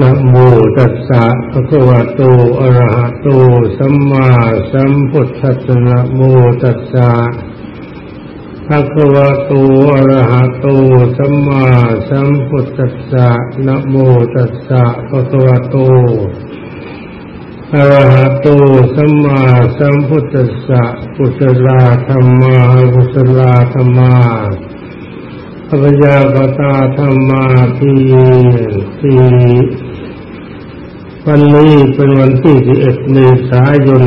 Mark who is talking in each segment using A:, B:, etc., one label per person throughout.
A: นะโมตัสสะภะคะวะโต อะระหะโต สัมมาสัมพุทธัสสะนะโมตัสสะภะคะวะโต อะระหะโต สัมมาสัมพุทธัสสะนะโมตัสสะภะคะวะโต อะระหะโต สัมมาสัมพุทธัสสะกุศลาธรรมากุศลาธรรมาพระยาปตาธรรมาทีที วันนี้เป็นวันที่ 11 เมษายน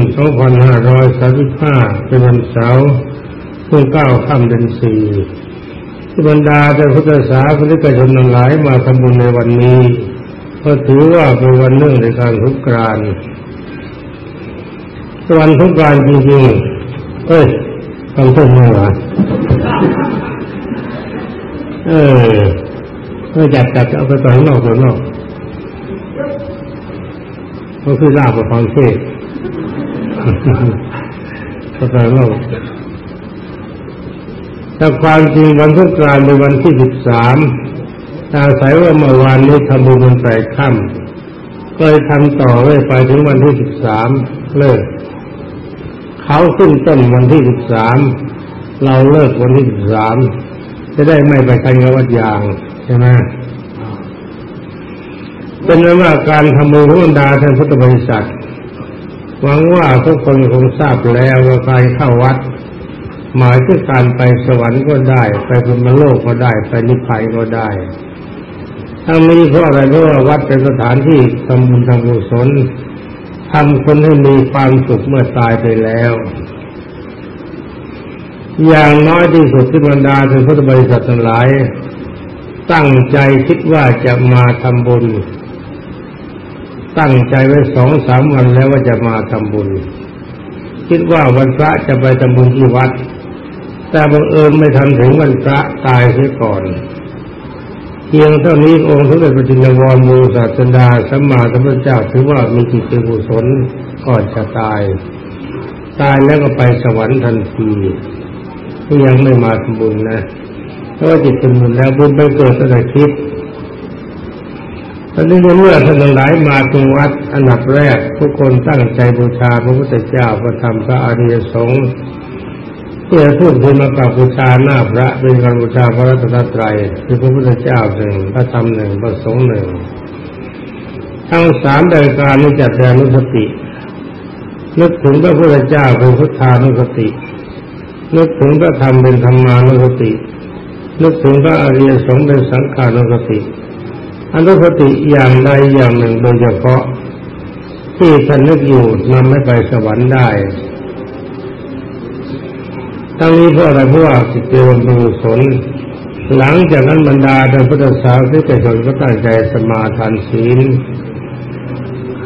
A: 2535 เป็นวันเสาร์เพิ่งเก้าค่ำเดือนสี่ที่บรรดาแต่พุทธศาสนิกชนทั้งหลายมาทำบุญในวันนี้ก็ถือว่าเป็นวันเนื่องในการทุกกรานวันทุกการจริงๆ เอ้ยทำเพื่อเมื่อวาเออเมื่อจับจับเอาไปต่อยนอกตัวนอก ก็คือลาบกับฟังเทศก็ต่อยนอกแต่ความจริงวันทุกการเป็นวันที่สิบสามอาศัยว่าเมื่อวานนี้ทำบุญมันไปค่ำก็เลยทำต่อเลยไปถึงวันที่สิบสามเลิกเขาขึ้นต้นวันที่สิบสามเราเลิกวันที่สิบสามจะได้ไม่ไปกันกับวัดยางใช่ไหม เป็นนั้นว่าการทำบุญของบรรดาท่านพุทธบริษัทหวังว่าทุกคนคงทราบแล้วว่าการเข้าวัด หมายถึงการไปสวรรค์ก็ได้ ไปพรหมโลกก็ได้ ไปนิพพานก็ได้ ทั้งนี้เพราะอะไรเพราะว่าวัดเป็นสถานที่ทำบุญทำกุศลทำคนให้มีความสุขเมื่อตายไปแล้ว อย่างน้อยที่สุดที่บรรดาท่านพุทธบริษัททั้งหลาย ตั้งใจคิดว่าจะมาทำบุญ ตั้งใจไว้สองสามวันแล้วว่าจะมาทำบุญ คิดว่าวันพระจะไปทำบุญที่วัด แต่บังเอิญไม่ทันถึงวันพระตายเสียก่อน เพียงเท่านี้องค์สมเด็จพระจินวรมูศาสดาสัมมาสัมพุทธเจ้าถือว่ามีจิตเป็นกุศลก่อนจะตาย ตายแล้วก็ไปสวรรค์ทันทีก็ยังไม่มาทำบุญนะเพราะว่าจิตเป็นบุญแล้วบุญไปเกิดตั้งแต่คิด ตอนนี้เมื่อท่านหลายมาถึงวัดอันดับแรก ทุกคนตั้งใจบูชาพระพุทธเจ้าพระธรรมพระอริยสงฆ์เพื่อทุกคนมากราบบูชาหน้าพระเป็นการบูชาพระรัตนตรัยคือพระพุทธเจ้าหนึ่งพระธรรมหนึ่งพระสงฆ์หนึ่งทั้งสามรายการนี้จัดแทนนุสตินึกถึงพระพุทธเจ้าเป็นพุทธานุสตินึกถึงพระธรรมเป็นธรรมานุสตินึกถึงพระอริยสงฆ์เป็นสังขานุสติ อนุสติอย่างใดอย่างหนึ่งโดยเฉพาะ ที่ท่านนึกอยู่นำให้ไปสวรรค์ได้ทั้งนี้เพราะอะไรเพราะว่าจิเจริญบุศลหลังจากนั้นบรรดาท่านพุทธสาวกที่ชนก็ตั้งใจสมาทานศีล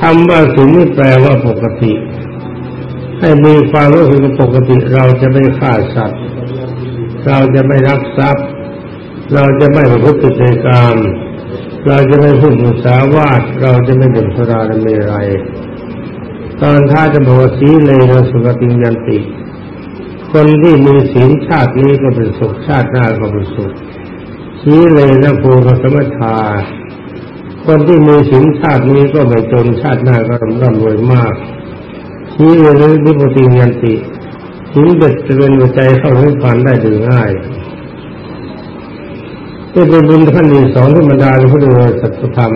A: คำว่าศีลนี่แปลว่าปกติ ให้มีความรู้สึกปกติเราจะไม่ฆ่าสัตว์ เราจะไม่รักทรัพย์ เราจะไม่ประพฤติในกรรม เราจะไม่พูดมุสาวาทเราจะไม่ดื่มสุราและเมรัยตอนท้าจะบอกว่าสีเลยเราสุขติยันติ คนที่มีศีลชาตินี้ก็เป็นสุขชาติหน้าก็เป็นสุขสีเลยนะภูกสมถาคนที่มีศีลชาตินี้ก็ไม่จนชาติหน้าก็ร่ำรวยมากสีเลยนิพติยันติศีลเด็ดจะเป็นหัวใจเข้าถึงผ่านได้ดยง่าย นี่เป็นบุญขั้นที่สองที่บรรดาในพุทธบริษัทธรรม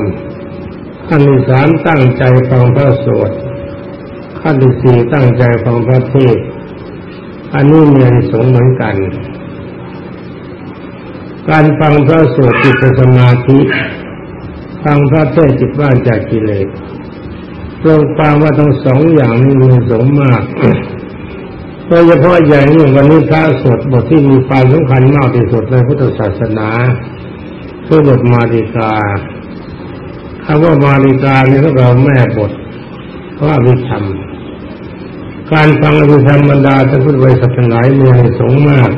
A: ขั้นที่สามตั้งใจฟังพระสวดขั้นที่สี่ตั้งใจฟังพระเทศอันนี้มีอนิสงส์เหมือนกัน การฟังพระสวดจิตสมาธิ ฟังพระเทศจิตว่างจากกิเลสตรงฟังว่าทั้งสองอย่างนี้มีสงมาก โดยเฉพาะอย่างนี้วันนี้พระสวดบทที่มีความสำคัญมากที่สุดในพุทธศาสนาคือบทมาริกาคำว่ามาริกานี่ก็เราแม่บทพระวิธรรม การฟังอภิธรรมบรรดาท่านพุทธบริษัททั้งหลายมีในสงมาก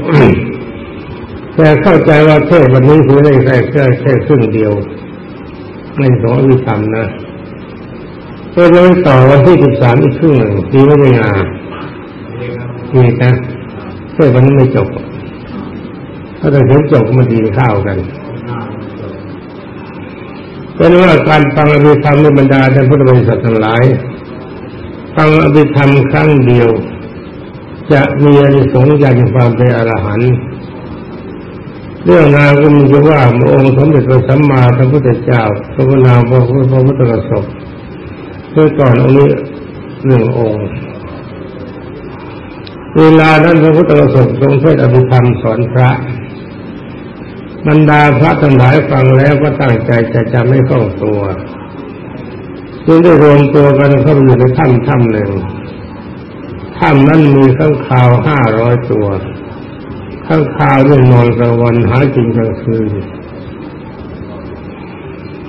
A: แต่เข้าใจว่าเทศวันนี้คือได้แค่แค่แค่ครึ่งเดียวไม่สองอภิธรรมนะก็จะไปต่อวันที่สิบสามอีกครึ่งหนึ่งดีไม่ได้งาน นี่นะเพื่อวันนี้ไม่จบถ้าจะเห็นจบมาดีข้าวกันกเป็นว่าการฟังอภิธรรมในบรรดาท่านพุทธบริษัททั้งหลาย ฟังอภิธรรมครั้งเดียว จะมีอนิสงส์อย่างความเป็นอรหันต์เรื่องงาก็มีว่าองค์สมเด็จพระสัมมาสัมพุทธเจ้าพระพุทธนาพระพุทธกสบเมื่อก่อนองค์นี้หนึ่งองค์ เวลานั้นพระพุทธกสบทรงเทศอภิธรรมสอนพระ บรรดาพระทั้งหลายฟังแล้วก็ตั้งใจจะจำไม่คล่องตัวจึงได้รวมตัวกันเข้าไปอยู่ในถ้ำถ้ำหนึ่งถ้ำนั้นมีข้างข่าวห้าร้อยตัว ข้างข่าวด้วยนอนกลางวันหากินกลางคืน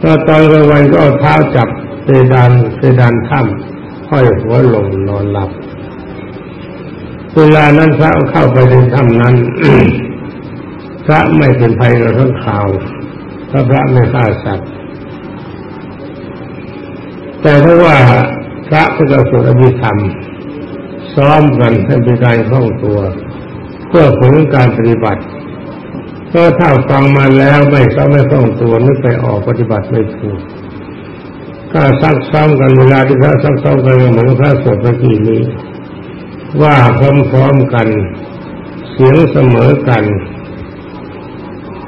A: ตอนตอนกลางวันก็เอาเท้าจับเพดานเพดานถ้ำห้อยหัวลงนอนหลับ เวลานั้นพระเข้าไปในถ้ำนั้นพระไม่เป็นภัยกับทั้งข่าวพระพระไม่ฆ่าสัตว์แต่ถ้าะว่าพระพุทธสวดอภิธรรมซ้อมกันให้เป็นการคล่องตัว เพื่อผลการปฏิบัติก็ถ้าฟังมาแล้วไม่ซ้อมไม่คล่องตัวนึกไปออกปฏิบัติไม่ถูกก็ซักซ้อมกันเวลาที่พระซักซ้อมกันเหมือนพระสวดเมื่อกี้นี้ ว่าพร้อมๆกัน เสียงเสมอกัน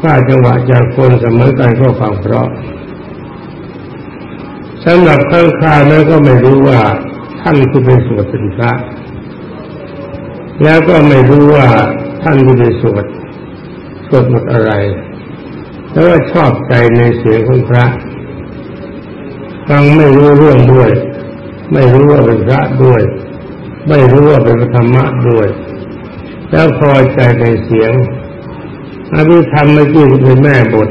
A: ถ้าจังหวะจากคนเสมอกันก็ฟังเพราะสำหรับข้างคานั้นก็ไม่รู้ว่าท่านที่เป็นสวดเป็นพระ แล้วก็ไม่รู้ว่าท่านที่เป็นสวดสวดหมดอะไร แล้วก็ชอบใจในเสียงของพระฟังไม่รู้เรื่องด้วย ไม่รู้ว่าเป็นพระด้วย ไม่รู้ว่าเป็นธรรมะด้วย แล้วพอใจในเสียงอภิธรรมเมื่อกี้เป็นแม่บท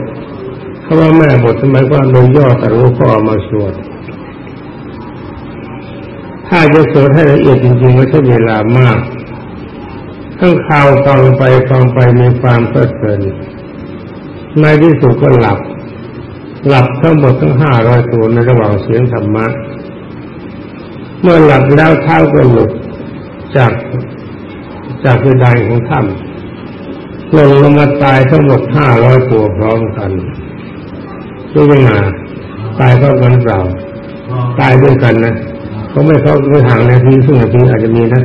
A: คำว่าแม่บททำไมก็โดยย่อแต่รู้ก็มาสวดถ้าจะสวดให้ละเอียดจริงๆก็ใช้เวลามากทั้งข่าวฟังไปฟังไปมีความเพลิดเพลินในที่สุดก็หลับ หลับทั้งหมดทั้งห้าร้อยตัวในระหว่างเสียงธรรมะ เมื่อหลับแล้วเท้าก็หลุด จากจากเพดานของถ้ำลงลงมาตายทั้งหมดห้าร้อยตัวพร้อมกันรู้ยังไงตายพร้อมกันเปล่าตายด้วยกันนะเขาไม่เขาไม่ห่างนาทีซึ่งนาทีอาจจะมีนะ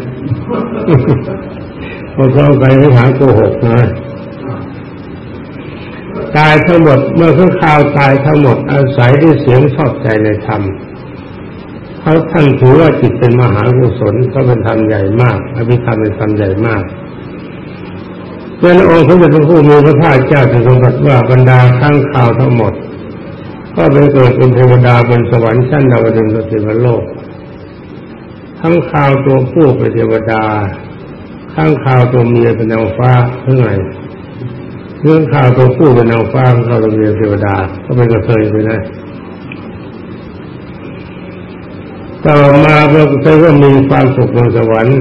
A: พอเข้าไปไม่หาโกหกนะตายทั้งหมดเมื่อข้าข่าวตายทั้งหมดอาศัยด้วยเสียงชอบใจในธรรม เขาท่านถือว่าจิตเป็นมหากุศลเขาเป็นธรรมใหญ่มากอภิธรรมเป็นธรรมใหญ่มากเป็นองค์พระเจ้าพระผู้มีพระภาคเจ้าทรงตรัสว่าบรรดาข้างข่าวทั้งหมด ก็ไปเกิดเป็นเทวดาบนสวรรค์ชั้นดาวดึงสเทวโลก ทั้งข่าวตัวผู้เป็นเทวดา ข้างข่าวตัวเมียเป็นนางฟ้าเท่าไหร่เรื่องข่าวตัวผู้เป็นนางฟ้าข่าวตัวเมียเทวดาก็เป็นกระเทยไปนะ ต่อมาพระเจ้าก็มีความสุขบนสวรรค์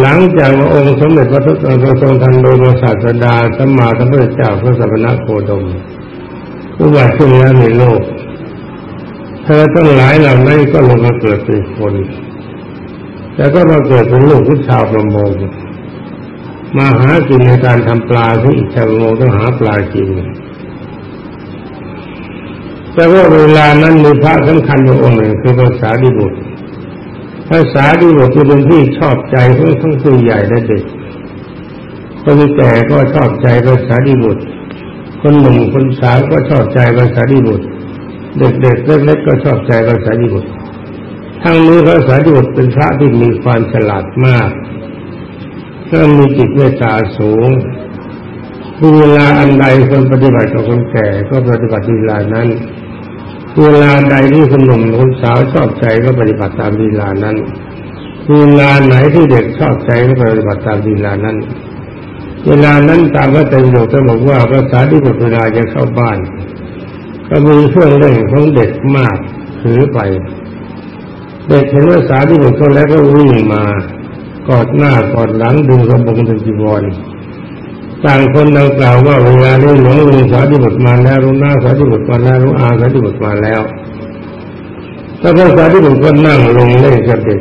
A: หลังจากองค์สมเด็จพระพุทธทรงทันโดยศาสดาสัมมาสัมพุทธเจ้าพระสัพพะโคดมผู้ว่าขึ้นแล้วในโลก เธอทั้งหลายเหล่านั้นก็ลงมาเกิดเป็นคน แล้วก็มาเกิดเป็นลูกผู้ชาวประมงมาหากินในการทำปลาที่ชาวประมงต้องหาปลากิน แต่ว่าเวลานั้นมีพระสำคัญอยู่องค์หนึ่งคือภาษาดิบุตรภาษาดีบทจะเป็นที่ชอบใจทั้งทั้งผู้ใหญ่และเด็กคนแก่ก็ชอบใจภาษาดีบุตร คนหนุ่มคนสาวก็ชอบใจภาษาดีบุตร เด็กๆเล็กๆก็ชอบใจภาษาดีบุตรทั้งนี้ภาษาดีบุตรเป็นพระที่มีความฉลาดมากก็มีจิตเมตตาสูงเวลาอันใดคนปฏิบัติกับคนแก่ก็ปฏิบัติเวลานั้น เวลาใดที่คนหนุ่มคนสาวชอบใจก็ปฏิบัติตามเวลานั้น เวลาไหนที่เด็กชอบใจก็ปฏิบัติตามเวลานั้น เวลานั้นตามว่าแต่หลวงจะบอกว่าภาษาที่บทเวลาจะเข้าบ้าน ก็มีเครื่องเล่นของเด็กมากถือไป เด็กเห็นว่าสาที่บทเขาแล้วก็วิ่งมากอดหน้ากอดหลังดึงกระบงดึงจีวร ต่างคนต่างกล่าวว่าเวลานี้หลวงลุงสาธิบุตรมาแล้วลุงน้าสาธิบุตรมาแล้วลุงอาสาธิบุตรมาแล้วแล้วพระสาธิบุตรก็นั่งลงเล่นกับเด็ก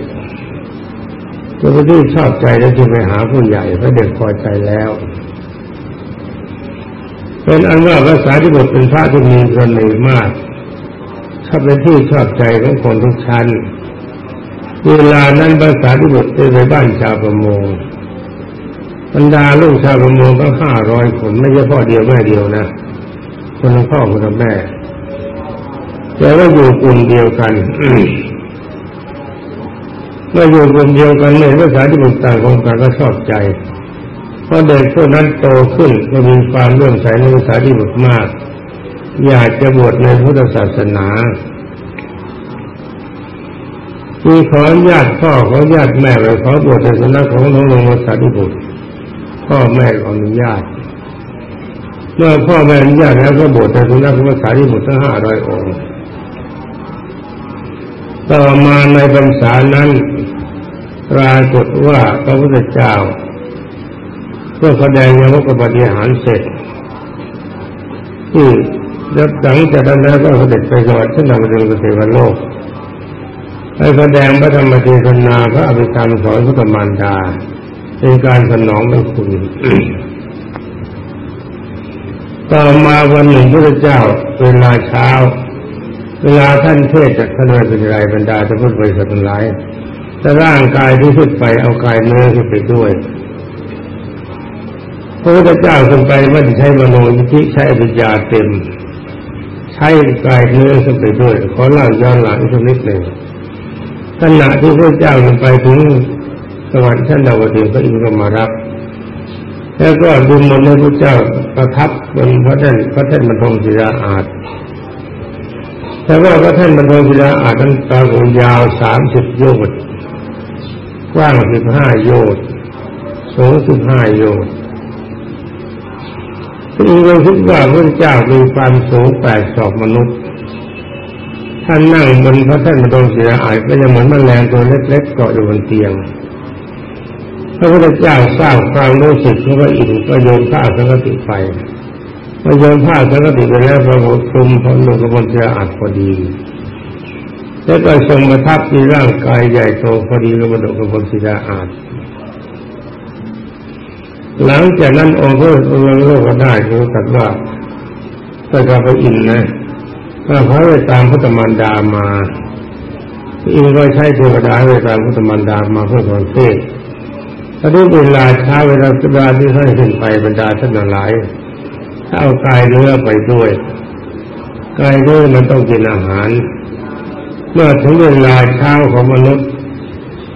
A: จะไปที่ชอบใจแล้วจะไปหาผู้ใหญ่พระเด็กพอใจแล้ว เป็นอันว่าภาษาที่บทเป็นพระที่มีเสน่ห์มากถ้าเป็นที่ชอบใจของคนทุกชั้นเวลานั้นภาษาที่บทไปบ้านชาวประมง บรรดาลูกชาวประมงก็ห้าร้อยคน ไม่ใช่พ่อเดียวแม่เดียวนะคนละพ่อคนละแม่แต่ว่าอยู่กลุ่มเดียวกันเมื่ออยู่กลุ่มเดียวกันเลยภาษาที่บุตรต่างคนต่างก็ชอบใจเพราะเด็กพวกนั้นโตขึ้นก็มีความเลื่อมใสในภาษาที่บุตรมาก อยากจะบวชในพุทธศาสนามีขอญาติพ่อขอญาติแม่ไปขอบวชในสำนักของหลวงลงภาษาที่บุตร พ่อแม่อนุญาต เมื่อพ่อแม่อนุญาตแล้วก็บวชในสำนักของภาษาที่บุตรทั้งห้าร้อยองค์ต่อมาในพรรษานั้นปรากฏว่าพระพุทธเจ้าเพื่อแสดงยมกปฏิหารเสร็จที่แล้วหลังจากนั้นก็เสด็จไปสวรรค์ขึ้นดาวดึงเทวโลกให้แสดงพระธรรมเทศนาพระอภิธรรมสอนพุทธมารดา เป็นการสนองพระคุณต่อมาวันหนึ่งพระเจ้าเวลาเช้า เวลาท่านเทศจากท่านไม่เป็นไรบรรดาจะพูดไปสักหลายแต่ร่างกายที่ขึ้นไปเอากายเนื้อขึ้นไปด้วยพระพุทธเจ้าขึ้นไปไม่ได้ใช้มโนยิธิใช้ปัญญาเต็ม ใช้กายเนื้อขึ้นไปด้วย ขอเล่าย้อนหลังสักนิดหนึ่งขณะที่พระเจ้าขึ้นไปถึง สวรรค์ชั้นดาวดึงพระอินทร์ก็มารับ แล้วก็ดูมนต์พระเจ้าประทับบนพระท่านพระท่านบรรทมศิลาอาจแต่ว่าพระท่านบรรทมศิลาอาจนั้นตาโกยาวสามสิบโยชน์กว้างสิบห้าโยชน์สูงสิบห้าโยชน์ที่เราคิดว่าพระเจ้ามีความสูงแปดศอกมนุษย์ ท่านนั่งบนพระท่านบรรทมศิลาอาจก็จะเหมือนแมลงตัวเล็กๆเกาะอยู่บนเตียง พระพุทธเจ้าสร้างความรู้สึกของพระอินทร์ก็โยนผ้าสังกติไปพอโยนผ้าสังกติไปแล้วพระพุทธคลุมพระนุกบนเสืออาจพอดีแล้วก็ทรงประทับในร่างกายใหญ่โตพอดีกับบนกบนศิลาอาจหลังจากนั้นองค์พระองค์โลกก็ได้รู้ตัดว่าถ้ากับพระอินทร์นะถ้าพระไปตามพระตมันดามาอินก็ใช้เทวดาไปตามพระตมันดามาเพื่อสอนเทศ ถ้าด้เวลาเช้าเวลาสบาที่ท่านขึ้นไปบรรดาท่านหลายถ้าเอากายเนื้อไปด้วยกายเนื้อมันต้องกินอาหาร เมื่อถึงเวลาเช้าของมนุษย์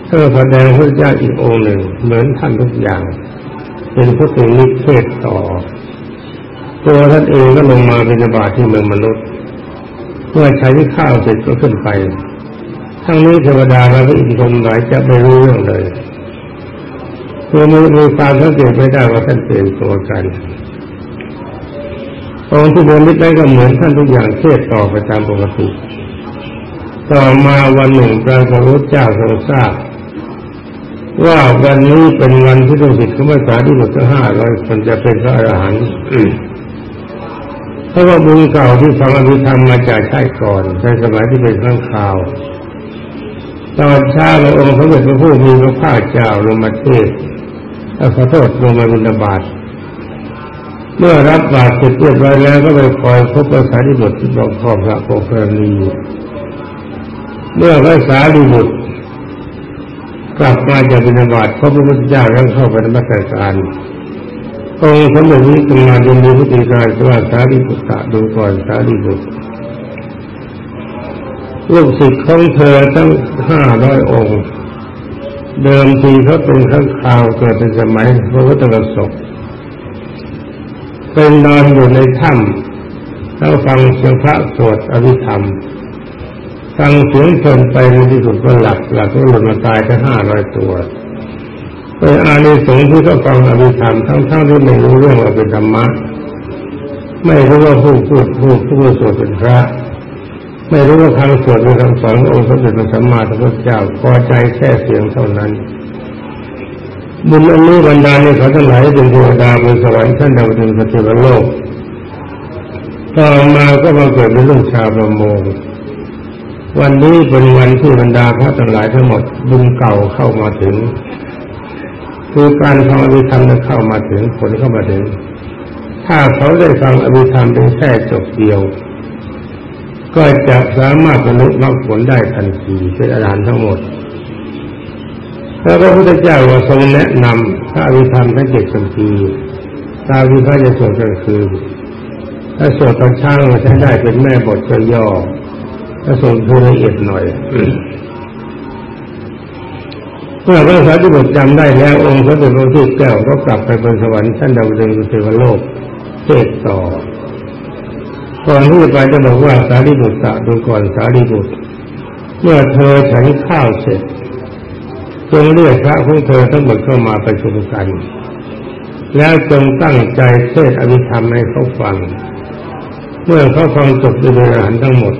A: ก็แสดงพระเจ้าอีกองหนึ่ง เหมือนท่านทุกอย่าง เป็นผู้ถึงนิเทศต่อ ตัวท่านเองก็ลงมาเป็นบาตที่เมืองมนุษย์ เมื่อใช้ข้าวเสร็จก็ขึ้นไป ทั้งนี้เทวดาและพระอินทร์คนหลายจะไม่รู้เรื่องเลย ตัวมีมีความสังเกตไม่ได้ว่าท่านเปลี่ยนตัวกันองค์ที่บนนิดได้ก็เหมือนท่านทุกอย่างเทศต่อไปตามปกติ ต่อมาวันหนึ่งพระพุทธเจ้าทรงทราบว่าวันนี้เป็นวันที่ต้องสิทธิ์ของภาษาที่หมดทั้งห้าร้อยคนจะเป็นพระอรหันต์เพราะว่าบุญเก่าที่ฟังอภิธรรมมาจากชาติก่อนในสมัยที่เป็นข้างข่าว ตอนเช้าพระองค์พระเดชพระผู้มีพระภาคเจ้าลงมาเทศ ขอโทษลงมาบิณฑบาตเมื่อรับบาตรเสร็จเรียบร้อยแล้วก็ไปคอยพบภาษาดิบุตรที่บอกพ่อพระโพคณีเมื่อภาษาดิบุตรกลับมาจากบิณฑบาตพระพุทธเจ้าแล้วเข้าไปในมัสการองค์สมเด็จนี้กำลังเรียนรู้วิธีการว่าสารีบุตรดูก่อนสารีบุตรลูกศิษย์ของเธอทั้งห้าร้อยองค์ เดิมทีเขาเป็นข้างข่าวเกิดเป็นสมัยพระพุทธศกเป็นนอนอยู่ในถ้ำแล้วฟังเสียงพระสวดอภิธรรมฟังเสียงเพลินไปในที่สุดก็หลับหลับก็หลุดมาตายทั้งห้าร้อยตัวเป็นอานิสงส์ที่เขาฟังอภิธรรมทั้งๆที่ไม่รู้เรื่องว่าเป็นธรรมะ ไม่รู้ว่าผู้พูดผู้ผู้สวดเป็นพระ ไม่รู้ว่าคำสวดเป็นคำสอนขององค์สมเด็จพระสัมมาสัมพุทธเจ้าพอใจแค่เสียงเท่านั้น บุญอันนี้บรรดาในเขาทั้งหลายเป็นเทวดาบนสวรรค์ท่านดาวดึงสถิตโลกต่อมาก็มาเกิดเป็นลูกชาวประมงวันนี้เป็นวันที่บรรดาพระทั้งหลายทั้งหมดบุญเก่าเข้ามาถึง คือการฟังอภิธรรมนั้นเข้ามาถึงผลเข้ามาถึง ถ้าเขาได้ฟังอภิธรรมเป็นแค่จบเดียว ก็จะสามารถบรรลุมรรคผลได้ทันทีเป็นอาหารทั้งหมดแล้วพระพุทธเจ้าก็ทรงแนะนำพระอภิธรรมทั้งเจ็ดสัมพีตาวิพระจะสวดกลางคืนถ้าสวดตอนเช้าใช้ได้เป็นแม่บทย่อถ้าสวดพูละเอียดหน่อยเมื่อพระสารีบุตรจำได้แล้วองค์พระสุทธิแก้วก็กลับไปบนสวรรค์ท่านดาวดึงเทวโลกเทศต่อ ก่อนที่จะไปจะบอกว่าสารีบุตระดูก่อนสารีบุตร เมื่อเธอฉันข้าวเสร็จจงเรียกพระของเธอทั้งหมดเข้ามาประชุมกัน แล้วจงตั้งใจเทศอภิธรรมให้เขาฟัง เมื่อเขาฟังจบด้วยบริหารทั้งหมด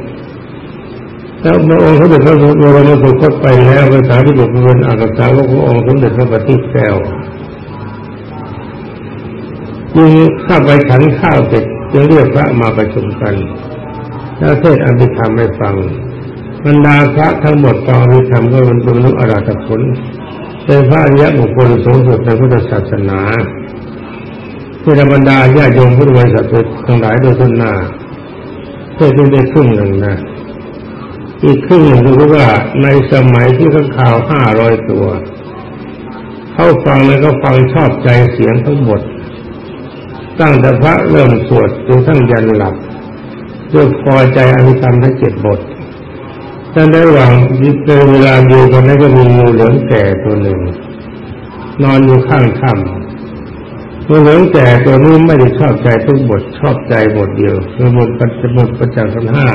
A: แล้วพระองค์เขาเด็จพระบรมสุคตไปแล้วภาษาที่บุตรเป็นอากาศาวกพระองค์สมเด็จพระปฏิแก้วจึงข้าไปฉันข้าวเสร็จ จึงเรียกพระมาประชุมกัน แล้วเทศอภิธรรมให้ฟังบรรดาพระทั้งหมดฟังอภิธรรมก็บรรลุอรหัตผลเป็นพระอริยบุคคลสูงสุดในพุทธศาสนาที่บรรดาญาโยมพุทธบริษัททั้งหลายโดยทุนหน้าเพื่อที่ได้ครึ่งหนึ่งนะอีกครึ่งหนึ่งคือว่าในสมัยที่ข้างข่าวห้าร้อยตัว เข้าฟังแล้วก็ฟังชอบใจเสียงทั้งหมด ตั้งแต่พระเริ่มสวดจนทั้งยันหลับด้วยพอใจอภิธรรมทั้งเจ็ดบทแต่ในระหว่างในเวลาเดียวกันนั้นก็มีงูเหลือมแก่ตัวหนึ่ง นอนอยู่ข้างถ้ำงูเหลือมแก่ตัวนี้ไม่ได้ชอบใจทุกบทชอบใจบทเดียวคือบทปัจจุบันประจักษ์ทั้งห้า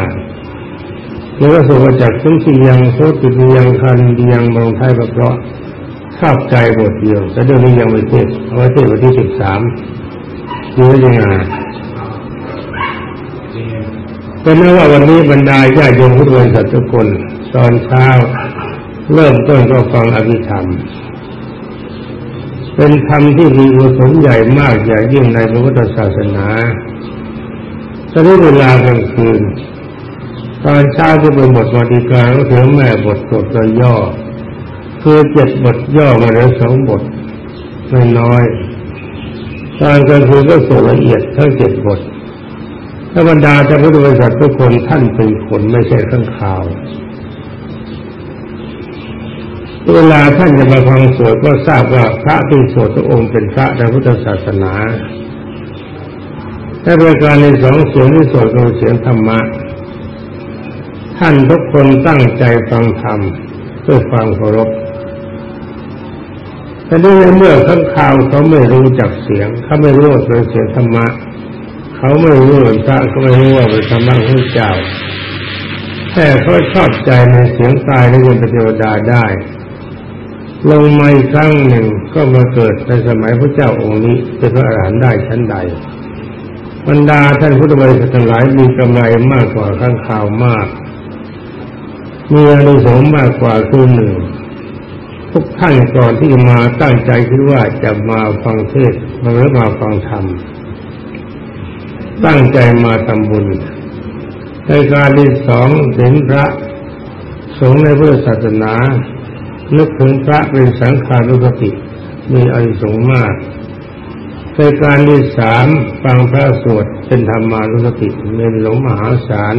A: แล้วก็สุภจักษ์ซึ่งที่ยังโคติยังคันยังมองไทยเพราะชอบใจบทเดียวแต่เรื่องนี้ยังไม่เทศเอาไว้เทศวันที่สิบสาม ดูยังไงเป็นนั้นว่าวันนี้บรรดาญาโยมพุทธบริษัททุกคนตอนเช้า เริ่มต้นก็ฟังอภิธรรม เป็นธรรมที่มีกุศลใหญ่มากอย่างยิ่งในพระพุทธศาสนาตอนนี้เวลากลางคืน ตอนเช้าจะเป็นบทมาดีการก็ถือแม่บทสวดย่อ คือเจ็ดบทย่อมาแล้วสองบทไม่น้อย ตอนกลางคืนก็สวดละเอียดทั้งเจ็ดบทธรรดาจะพุทธบริษัททุกคนท่านเป็นคนไม่ใช่ข้างข่าว เวลาท่านจะมาฟังสวดก็ทราบว่าพระที่สวดทุกองค์เป็นพระในพุทธศาสนาแต่ประการในสองเสียงที่สวดคือเสียงธรรมะ ท่านทุกคนตั้งใจฟังธรรมเพื่อฟังเคารพ แต่ด้วยเมื่อข้างข่าวเขาไม่รู้จักเสียง เขาไม่รู้ว่าเป็นเสียงธรรมะ เขาไม่รู้ว่าพระเขาไม่รู้ว่าเป็นธรรมะของเจ้าแต่เขาชอบใจในเสียงตายในเงินปฏิวดาได้ ลงมาครั้งหนึ่งก็มาเกิดในสมัยพระเจ้าองค์นี้เป็นพระอรหันต์ได้ชั้นใดบรรดาท่านพุทธบริษัททั้งหลายมีกำไรมากกว่าข้างข่าวมาก มีอานุสงส์มากกว่าคือหนึ่ง ทุกท่านก่อนที่มาตั้งใจคิดว่าจะมาฟังเทศมาหรือมาฟังธรรมตั้งใจมาทำบุญในการที่สองเห็นพระสงฆ์ในพุทธศาสนานึกถึงพระเป็นสังขารุปติมีอายสงมากในการที่สามฟังพระสวดเป็นธรรมารุปติมีหลงมหาศาล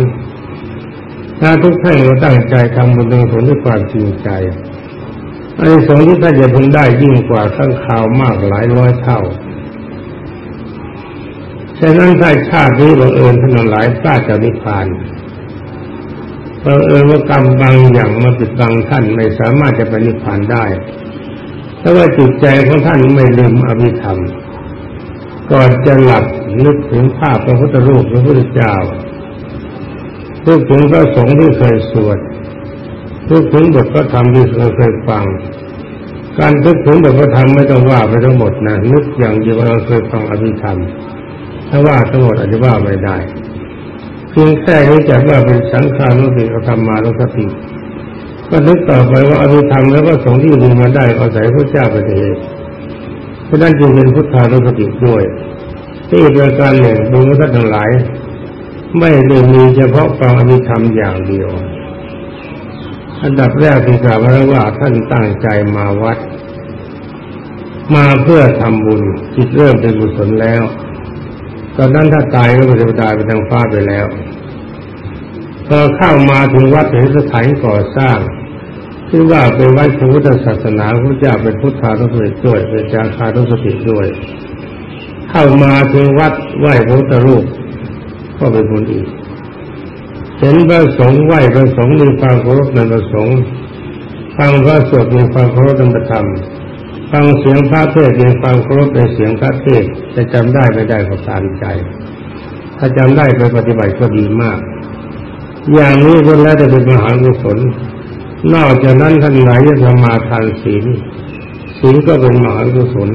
A: ถ้าทุกท่านเราตั้งใจทำบุญในผลด้วยความจริงใจ อานิสงส์ที่ท่านจะพึงได้ยิ่งกว่าข้างข่าวมากหลายร้อยเท่า ฉะนั้นถ้าชาตินี้บังเอิญท่านหลายพลาดจากนิพพานบังเอิญว่ากรรมบางอย่างมาปิดบังท่านไม่สามารถจะไปนิพพานได้ถ้าว่าจิตใจของท่านไม่ลืมอภิธรรม ก่อนจะหลับนึกถึงภาพพระพุทธรูปพระพุทธเจ้านึกถึงพระสงฆ์ที่เคยสวด นึกถึงบทพระธรรมที่เราเคยฟัง การนึกถึงบทพระธรรมไม่ต้องว่าไปทั้งหมดนะนึกอย่างเดียวเราเคยฟังอภิธรรม ถ้าว่าทั้งหมดอาจจะว่าไม่ได้เพียงแค่นี้จะว่าเป็นสังขารุติธรรมานุสติก็นึกต่อไปว่าอภิธรรมแล้วก็สงที่ดีมาได้อาศัยพระเจ้าประเทศเพราะนั้นจึงเป็นพุทธานุสติด้วยที่ประการหนึ่งบุญท่านทั้งหลาย ไม่ได้มีเฉพาะฟังอภิธรรมอย่างเดียว อันดับแรกที่กล่าวมาแล้ว่าท่านตั้งใจมาวัด มาเพื่อทำบุญจิตเริ่มเป็นบุศลแล้ว ตอนนั้นถ้าตายก็จะตายไปทางฟ้าไปแล้วพอเข้ามาถึงวัดเห็นสถานก่อสร้างที่ว่าเป็นวัดพุทธศาสนาพระเจ้าเป็นพุทธานุสติด้วยเป็นจาคานุสติด้วย เข้ามาถึงวัดไหว้พระพุทธรูปก็เป็นบุญอีก เห็นพระสงฆ์ไหว้พระสงฆ์มีความเคารพในพระสงฆ์ฟังพระสวดมีความเคารพในพระธรรมฟังเสียงพระเทศมีความเคารพในเสียงพระเทศจะจำได้ไม่ได้ก็ตามใจ ถ้าจำได้ไปปฏิบัติก็ดีมาก อย่างนี้คนแล้วจะเป็นมหากุศลนอกจากนั้นท่านไหนจะสมาทานศีลศีลก็เป็นมหากุศล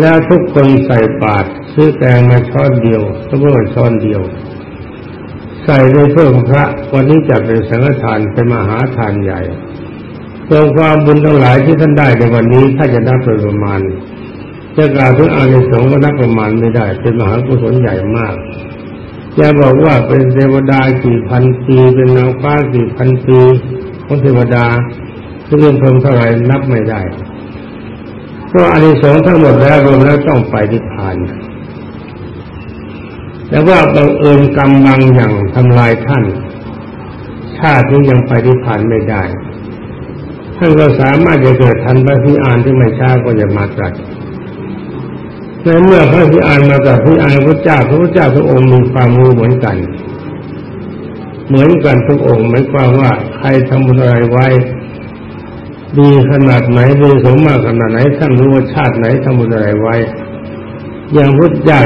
A: แล้วทุกคนใส่บาตรซื้อแตงมาช้อนเดียวก็เมื่อช้อนเดียว ใส่ในเพื่อพระ วันนี้จัดเป็นสังฆทานเป็นมหาทานใหญ่รวมความบุญทั้งหลายที่ท่านได้ในวันนี้ถ้าจะนับเป็นประมาณจะกล่าวถึงอานิสงส์ก็นับประมาณไม่ได้ เป็นมหากุศลใหญ่มากจะบอกว่าเป็นเทวดากี่พันปี เป็นนางฟ้ากี่พันปีของเทวดาเรื่องพรมเท่าไรนับไม่ได้เพราะอานิสงส์ทั้งหมดแล้วรวมแล้วต้องไปนิพพาน แต่ว่าบังเอิญกรรมบางอย่างทำลายท่าน ชาตินี้ยังไปนิพพานไม่ได้ ท่านก็สามารถจะเกิดทันพระพิอานที่ไม่ช้าก็จะมาตรัสในเมื่อพระพิอานมาตรัสพิอานพระเจ้าพระพุทธเจ้าทุกองค์มีความรู้เหมือนกัน เหมือนกันทุกองค์หมายความว่าใครทำบุญอะไรไว้ดีขนาดไหนดีสมมากขนาดไหนท่านรู้ว่าชาติไหนทำบุญอะไรไว้ อย่างพุทธเจ้า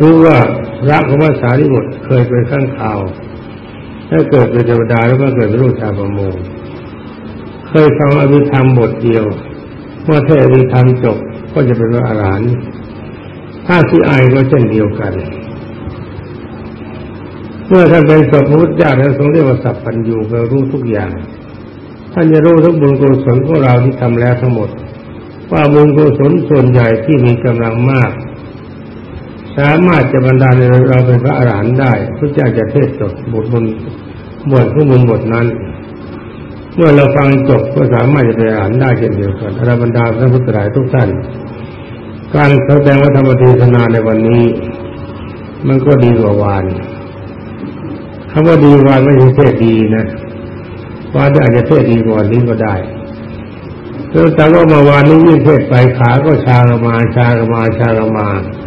A: รู้ว่า พรักของพระสารีบุตรเคยเป็นข้างข่าวถ้าเกิดเป็นเทวดาแล้วก็เกิดเป็นลูกชาวประมงเคยฟังอภิธรรมบทเดียวเมื่อเทศอภิธรรมจบก็จะเป็นพระอรหันต์ถ้าที่อายก็เช่นเดียวกัน เมื่อท่านเป็นสัพพุทธเจ้าท่านทรงเรียกว่าสัพพัญญูแปลรู้ทุกอย่าง ท่านจะรู้ทุกบุญกุศลของเราที่ทำแล้วทั้งหมด ว่าบุญกุศลส่วนใหญ่ที่มีกำลังมาก สามารถจะบรรดาในเราเป็นพระอรหันต์ได้พระเจ้าจะเทศจบบทบนบทของบุญบทนั้น เมื่อเราฟังจบก็สามารถจะไปอ่านได้เช่นเดียวกันอรบรรดาพระพุทธหลายทุกท่าน การแสดงวัฒนธรรมเทศนาในวันนี้ มันก็ดีกว่าวานคำว่าดีวานไม่ใช่เทศดีนะว่าอาจจะเทศดีกว่านี้ก็ได้แต่ว่าเมื่อวานนี้ยิ่งเทศไปขาก็ชาลมาชาลมาชาลมาเ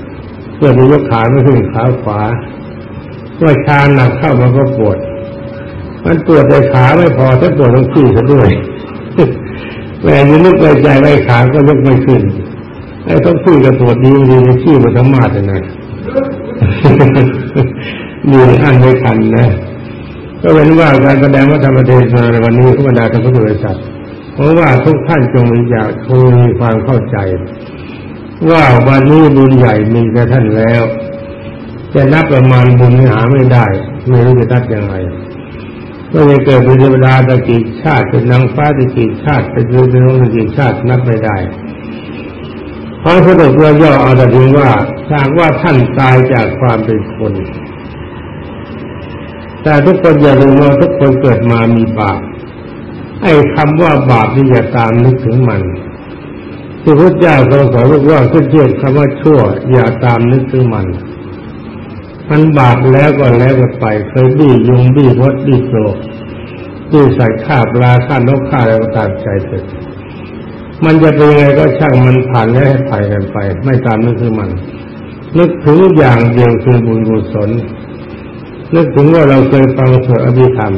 A: พื่อที่ยกขาไม่ขึ้นขาขวาเมื่อชาหนักเข้ามันก็ปวด มันปวดในขาไม่พอถ้าปวดต้องขี้ซะด้วยแม่ยังนึกในใจไว้ขาก็ยกไม่ขึ้นไอ้ต้องขี้กับปวดดีดีในขี้มันสมมาตรนะมีอันไม่ทันนะก็เป็นว่าการแสดงวัฒนธรรมเทศนาในวันนี้ทุกบรรดาท่านผู้บริษัทเพราะว่าทุกท่านจงมีอยากคงมีความเข้าใจ ว่าวันนี้บุญใหญ่มีแก่ท่านแล้ว จะนับประมาณบุญหาไม่ได้ ไม่รู้จะนับยังไงก็จะเกิดเป็นเทวดาตะกี้ชาติเป็นนางฟ้าตะกี้ชาติเป็นเรืองตะกี้ชาตินับไม่ได้เพราะสรุปย่อเอาแต่เพียงว่าถ้าว่าท่านตายจากความเป็นคน แต่ทุกคนอย่าลืมว่าทุกคนเกิดมามีบาปไอ้คำว่าบาปนี่อย่าตามนึกถึงมัน ที่พระเจ้าทรงสอนว่าขึ้นเทียบคำว่าชั่ว อย่าตามนึกถึงมัน มันบาปแล้วก็แล้วก็ไป เคยบี้ยุงบี้มดบี้โจกบี้ใส่ข้าปลาข้านกข้าอะไรก็ตามใจเถิดมันจะเป็นยังไงก็ช่างมันผ่านแล้วให้ผ่านกันไป ไม่ตามนั่นคือมัน นึกถึงอย่างเดียวคือบุญกุศลนึกถึงว่าเราเคยฟังสวดอภิธรรม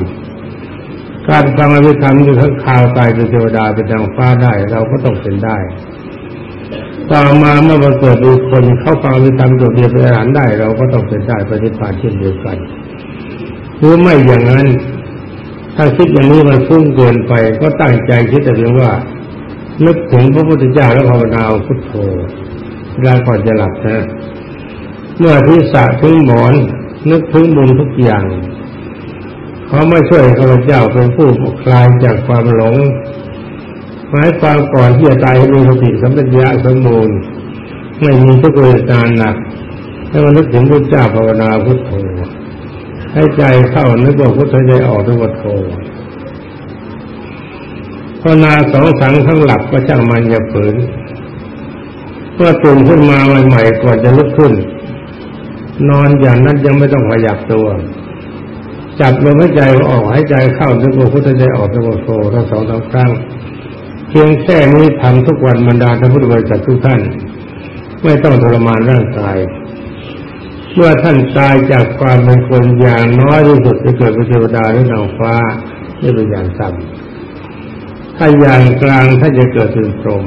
A: การฟังอภิธรรมอยู่ทั้งข่าวตายเป็นเทวดาเป็นดังฟ้าได้ เราก็ต้องเป็นได้ ต่อมาเมื่อมาเกิดดูคนเข้าฟังวิธรรมโดดเดียวเป็นอาหารได้ เราก็ต้องเป็นได้ปฏิบัติเช่นเดียวกันหรือไม่อย่างนั้น ถ้าคิดอย่างนี้มันฟุ้งเกินไป ก็ตั้งใจคิดแต่เพียงว่านึกถึงพระพุทธเจ้าแล้วภาวนาพุทโธเวลาก่อนจะหลับนะ เมื่อที่สะถึงหมอน นึกถึงบุญทุกอย่างเขาไม่ช่วยข้าพเจ้าเป็นผู้คลายจากความหลง หมายความก่อนที่จะตายมีสติสัมปชัญญะสมบูรณ์ไม่มีทุกเวทนาหนักให้มันนึกถึงพระเจ้าภาวนาพุทโธให้ใจเข้านึกว่าพุทโธใจออกนึกว่าโธภาวนาสองสังข้างหลับก็ช่างมันอย่าฝืนเมื่อตื่นขึ้นมาใหม่ๆก่อนจะลุกขึ้น นอนอย่างนั้นยังไม่ต้องขยับตัวจับลมหายใจออกหายใจเข้านึกว่าพุทธใจออกนึกว่าโททั้งสองทั้งครั้ง เพียงแค่นี้ทำทุกวันบรรดาท่านพุทธบริษัททุกท่าน ไม่ต้องทรมานร่างกายเมื่อท่านตายจากความเป็นคนอย่างน้อยที่สุดจะเกิดเป็นเทวดาหรือนางฟ้านี่เป็นอย่างต่ำถ้าอย่างกลางท่านจะเกิดเป็นพรหม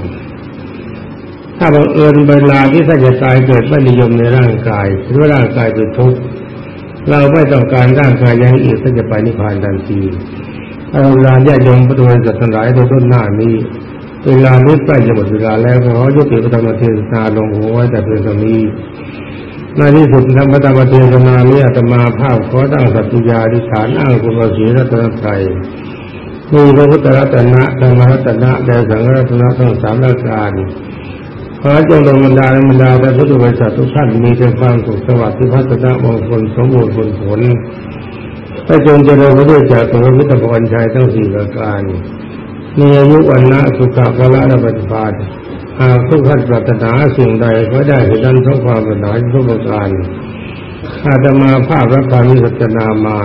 A: ถ้าบังเอิญเวลาที่ท่านจะตายเกิดไม่นิยมในร่างกายหรือว่าร่างกายเป็นทุกข์เราไม่ต้องการร่างกายอยังอีกท่านจะไปนิพพานทันที เอาเวลาญาติโยมพุทธบริษัททั้งหลายโดยต้นหน้านี้ เวลานี้ใกล้จะหมดเวลาแล้วขอยุติพระธรรมเทศนาลงหัวไว้แต่เพียงเท่านี้ในที่สุดธรรมธรรมเทศนานี้อาตมาภาพขอตั้งสัตยาธิฐานอ้างคุณพระศรีรัตนตรัยมีพระพุทธรัตนะธรรมรัตนะและสังฆรัตนะทั้งสามระการขอจงดลบรรดาบรรดาแต่พุทธบริษัททุกท่านมีแต่ความสุขสวัสดิ์ที่พัฒนามงคลสมบูรณ์ผลผล ให้จงเจริญไปด้วยจากพระพุทธพรชัยทั้งสี่ประการ มีอายุวันนะสุขภาละและปฏิภาณหากทุกท่านปรารถนาสิ่งใดก็ได้เหตุนั้นทั้งความปรารถนาทุกประการอาตมาภาพและการมิสัจนามา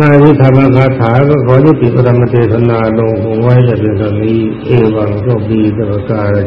A: น้าที่ธรรมคาถาก็ขอยุติปรมเทศนาลงคงไว้แต่เพียงเท่านี้ เอวังโชคดีตลอดกาล